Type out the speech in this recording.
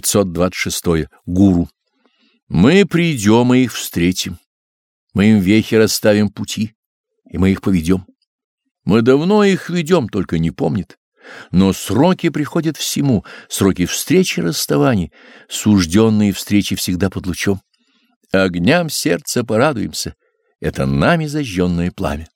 526. Гуру. Мы придем и их встретим. Мы им вехи расставим пути, и мы их поведем. Мы давно их ведем, только не помнит. Но сроки приходят всему, сроки встречи и расставаний, сужденные встречи всегда под лучом. Огням сердца порадуемся, это нами зажженное пламя.